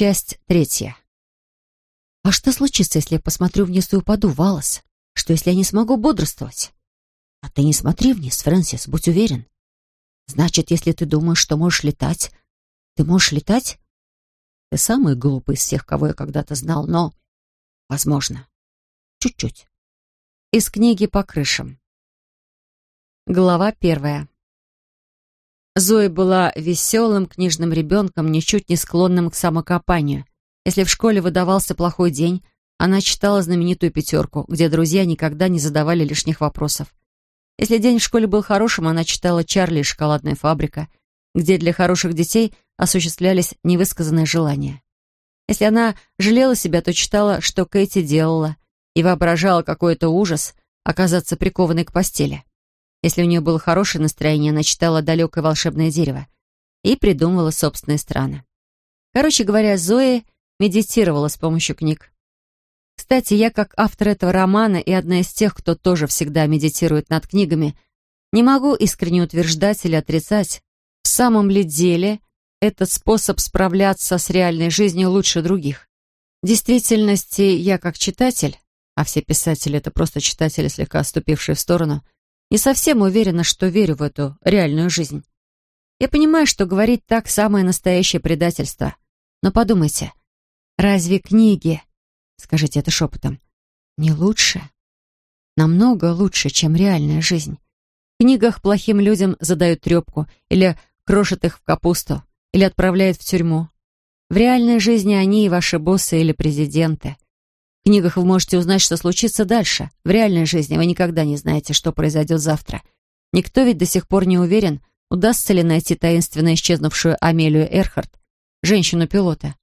Часть третья. А что случится, если я посмотрю вниз и упаду, Валас? Что, если я не смогу бодрствовать? А ты не смотри вниз, Фрэнсис, будь уверен. Значит, если ты думаешь, что можешь летать, ты можешь летать? Ты самый глупый из всех, кого я когда-то знал, но... Возможно. Чуть-чуть. Из книги «По крышам». Глава первая. Зоя была веселым книжным ребенком, ничуть не склонным к самокопанию. Если в школе выдавался плохой день, она читала знаменитую пятерку, где друзья никогда не задавали лишних вопросов. Если день в школе был хорошим, она читала «Чарли и шоколадная фабрика», где для хороших детей осуществлялись невысказанные желания. Если она жалела себя, то читала, что Кэти делала, и воображала какой-то ужас оказаться прикованной к постели. Если у нее было хорошее настроение, она читала «Далекое волшебное дерево» и придумывала собственные страны. Короче говоря, Зоя медитировала с помощью книг. Кстати, я как автор этого романа и одна из тех, кто тоже всегда медитирует над книгами, не могу искренне утверждать или отрицать, в самом ли деле этот способ справляться с реальной жизнью лучше других. В действительности, я как читатель, а все писатели — это просто читатели, слегка отступившие в сторону, не совсем уверена, что верю в эту реальную жизнь. Я понимаю, что говорить так — самое настоящее предательство. Но подумайте, разве книги, скажите это шепотом, не лучше? Намного лучше, чем реальная жизнь. В книгах плохим людям задают трепку или крошат их в капусту или отправляют в тюрьму. В реальной жизни они и ваши боссы или президенты. Книгах вы можете узнать, что случится дальше. В реальной жизни вы никогда не знаете, что произойдет завтра. Никто ведь до сих пор не уверен, удастся ли найти таинственно исчезнувшую Амелию Эрхард, женщину-пилота.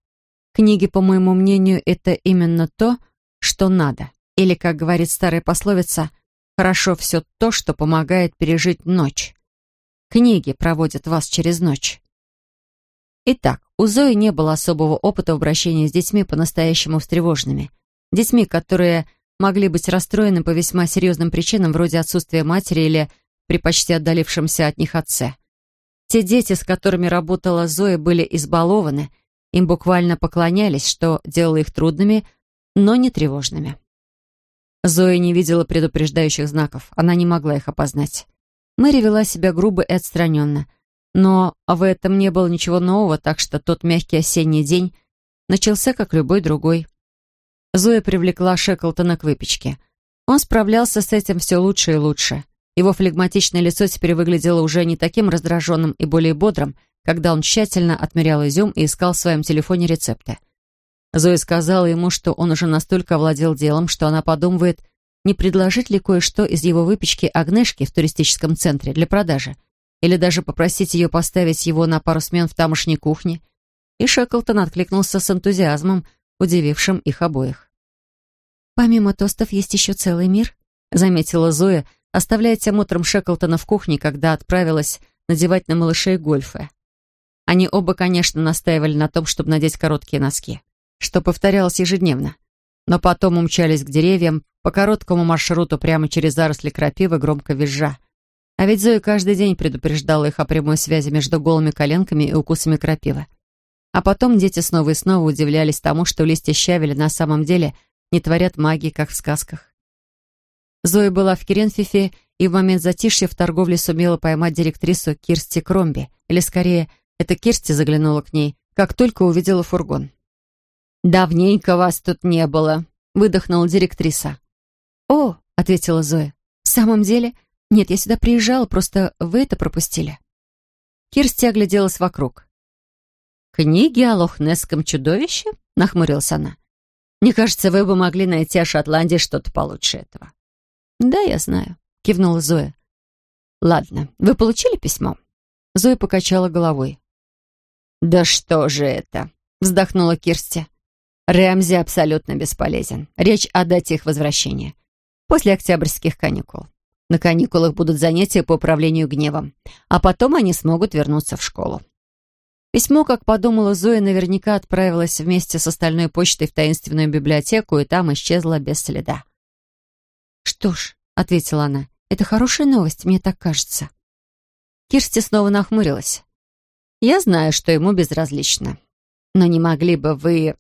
Книги, по моему мнению, это именно то, что надо. Или, как говорит старая пословица, «хорошо все то, что помогает пережить ночь». Книги проводят вас через ночь. Итак, у Зои не было особого опыта в обращении с детьми по-настоящему встревоженными. Детьми, которые могли быть расстроены по весьма серьезным причинам, вроде отсутствия матери или при почти отдалившемся от них отце. Те дети, с которыми работала Зоя, были избалованы, им буквально поклонялись, что делало их трудными, но не тревожными. Зоя не видела предупреждающих знаков, она не могла их опознать. Мэри вела себя грубо и отстраненно, но в этом не было ничего нового, так что тот мягкий осенний день начался, как любой другой. Зоя привлекла Шеклтона к выпечке. Он справлялся с этим все лучше и лучше. Его флегматичное лицо теперь выглядело уже не таким раздраженным и более бодрым, когда он тщательно отмерял изюм и искал в своем телефоне рецепты. Зоя сказала ему, что он уже настолько овладел делом, что она подумывает, не предложить ли кое-что из его выпечки Агнешке в туристическом центре для продажи или даже попросить ее поставить его на пару смен в тамошней кухне, и Шеклтон откликнулся с энтузиазмом, удивившим их обоих. «Помимо тостов есть еще целый мир», — заметила Зоя, оставляя тем утром Шеклтона в кухне, когда отправилась надевать на малышей гольфы. Они оба, конечно, настаивали на том, чтобы надеть короткие носки, что повторялось ежедневно. Но потом умчались к деревьям по короткому маршруту прямо через заросли крапивы, громко визжа. А ведь Зоя каждый день предупреждала их о прямой связи между голыми коленками и укусами крапивы. А потом дети снова и снова удивлялись тому, что листья щавеля на самом деле не творят магии, как в сказках. Зоя была в Керенфифе и в момент затишья в торговле сумела поймать директрису Кирсти Кромби. Или скорее, это Кирсти заглянула к ней, как только увидела фургон. «Давненько вас тут не было», — выдохнула директриса. «О», — ответила Зоя, — «в самом деле...» «Нет, я сюда приезжала, просто вы это пропустили». Кирсти огляделась вокруг. «Книги о лохнесском чудовище?» — нахмурилась она. «Мне кажется, вы бы могли найти о Шотландии что-то получше этого». «Да, я знаю», — кивнула Зоя. «Ладно, вы получили письмо?» Зоя покачала головой. «Да что же это?» — вздохнула Кирсти. «Рэмзи абсолютно бесполезен. Речь о дате их возвращения. После октябрьских каникул. На каникулах будут занятия по управлению гневом, а потом они смогут вернуться в школу. Письмо, как подумала Зоя, наверняка отправилось вместе с остальной почтой в таинственную библиотеку и там исчезло без следа. «Что ж», — ответила она, — «это хорошая новость, мне так кажется». Кирсти снова нахмурилась. «Я знаю, что ему безразлично. Но не могли бы вы...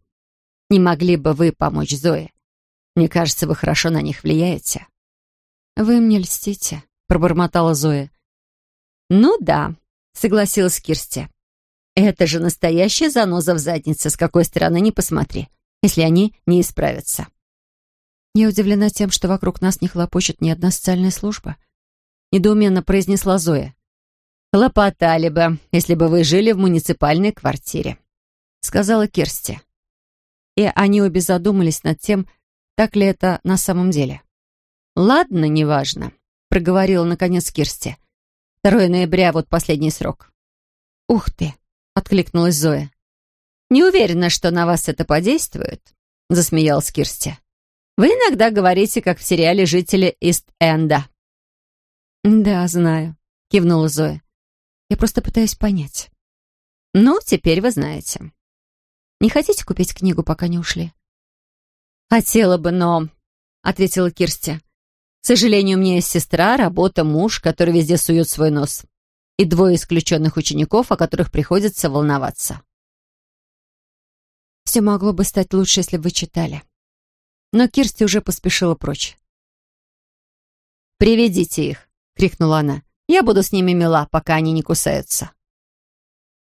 Не могли бы вы помочь Зое? Мне кажется, вы хорошо на них влияете». «Вы мне льстите», — пробормотала Зоя. «Ну да», — согласилась Кирсти. «Это же настоящая заноза в заднице, с какой стороны не посмотри, если они не исправятся». Я удивлена тем, что вокруг нас не хлопочет ни одна социальная служба. Недоуменно произнесла Зоя. «Хлопотали бы, если бы вы жили в муниципальной квартире», — сказала Кирсти. И они обе задумались над тем, так ли это на самом деле. «Ладно, неважно», — проговорила наконец Кирсти. «2 ноября — вот последний срок». «Ух ты!» — откликнулась Зоя. «Не уверена, что на вас это подействует», — засмеялась Кирсти. «Вы иногда говорите, как в сериале «Жители Ист-Энда». «Да, знаю», — кивнула Зоя. «Я просто пытаюсь понять». «Ну, теперь вы знаете». «Не хотите купить книгу, пока не ушли?» «Хотела бы, но...» — ответила Кирсти. К сожалению, у меня есть сестра, работа, муж, который везде сует свой нос. И двое исключенных учеников, о которых приходится волноваться. Все могло бы стать лучше, если бы вы читали. Но Кирсти уже поспешила прочь. «Приведите их!» — крикнула она. «Я буду с ними мила, пока они не кусаются».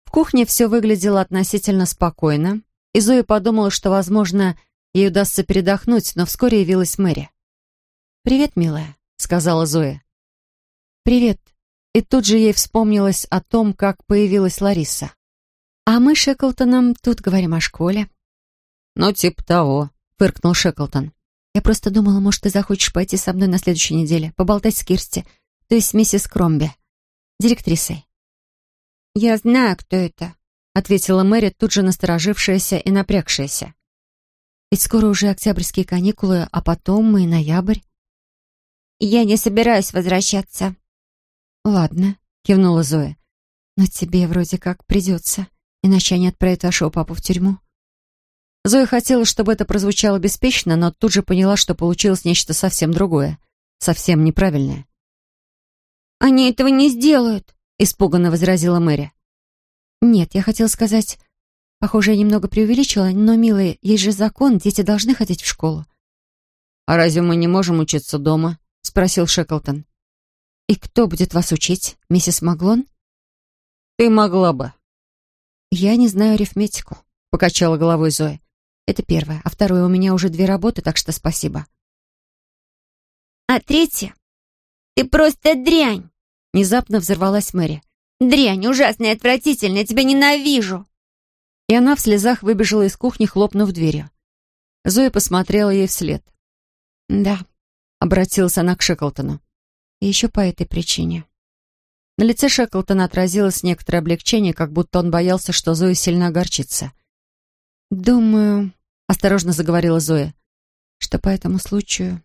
В кухне все выглядело относительно спокойно, и Зоя подумала, что, возможно, ей удастся передохнуть, но вскоре явилась Мэри. «Привет, милая», — сказала Зоя. «Привет». И тут же ей вспомнилось о том, как появилась Лариса. «А мы с Шеклтоном тут говорим о школе». «Ну, типа того», — фыркнул Шеклтон. «Я просто думала, может, ты захочешь пойти со мной на следующей неделе, поболтать с Кирсти, то есть с миссис Кромби, директрисой». «Я знаю, кто это», — ответила Мэри, тут же насторожившаяся и напрягшаяся. «Ведь скоро уже октябрьские каникулы, а потом и ноябрь». «Я не собираюсь возвращаться». «Ладно», — кивнула Зоя. «Но тебе вроде как придется, иначе они отправят вашего папу в тюрьму». Зоя хотела, чтобы это прозвучало беспечно, но тут же поняла, что получилось нечто совсем другое, совсем неправильное. «Они этого не сделают», — испуганно возразила Мэри. «Нет, я хотела сказать... Похоже, я немного преувеличила, но, милые, есть же закон, дети должны ходить в школу». «А разве мы не можем учиться дома?» — спросил Шеклтон. «И кто будет вас учить, миссис Маглон?» «Ты могла бы». «Я не знаю арифметику», — покачала головой Зоя. «Это первое. А второе, у меня уже две работы, так что спасибо». «А третье? Ты просто дрянь!» Внезапно взорвалась Мэри. «Дрянь, ужасная, отвратительная, тебя ненавижу!» И она в слезах выбежала из кухни, хлопнув дверью. Зоя посмотрела ей вслед. «Да, — обратилась она к Шеклтону. «И еще по этой причине». На лице Шеклтона отразилось некоторое облегчение, как будто он боялся, что Зоя сильно огорчится. «Думаю», — осторожно заговорила Зоя, «что по этому случаю,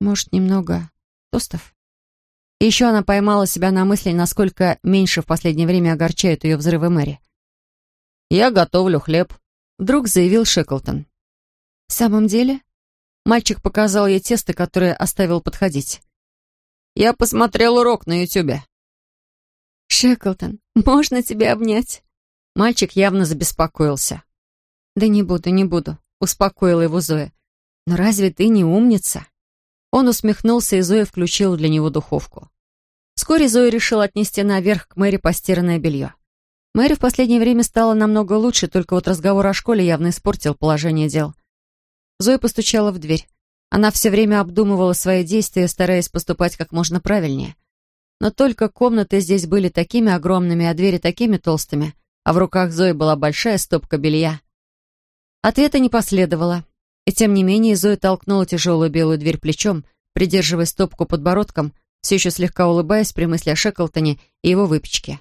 может, немного тостов». И еще она поймала себя на мысли, насколько меньше в последнее время огорчают ее взрывы Мэри. «Я готовлю хлеб», — вдруг заявил Шеклтон. «В самом деле?» Мальчик показал ей тесто, которое оставил подходить. «Я посмотрел урок на Ютубе». «Шеклтон, можно тебя обнять?» Мальчик явно забеспокоился. «Да не буду, не буду», — успокоила его Зоя. «Но разве ты не умница?» Он усмехнулся, и Зоя включила для него духовку. Вскоре Зоя решила отнести наверх к Мэри постиранное белье. Мэри в последнее время стала намного лучше, только вот разговор о школе явно испортил положение дел. Зоя постучала в дверь. Она все время обдумывала свои действия, стараясь поступать как можно правильнее. Но только комнаты здесь были такими огромными, а двери такими толстыми, а в руках Зои была большая стопка белья. Ответа не последовало. И тем не менее Зоя толкнула тяжелую белую дверь плечом, придерживая стопку подбородком, все еще слегка улыбаясь при мысли о Шеклтоне и его выпечке.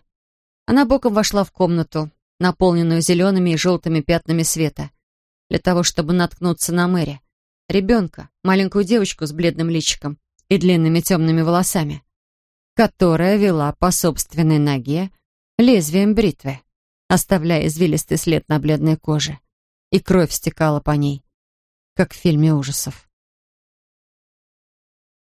Она боком вошла в комнату, наполненную зелеными и желтыми пятнами света — для того, чтобы наткнуться на Мэри. Ребенка, маленькую девочку с бледным личиком и длинными темными волосами, которая вела по собственной ноге лезвием бритвы, оставляя извилистый след на бледной коже, и кровь стекала по ней, как в фильме ужасов.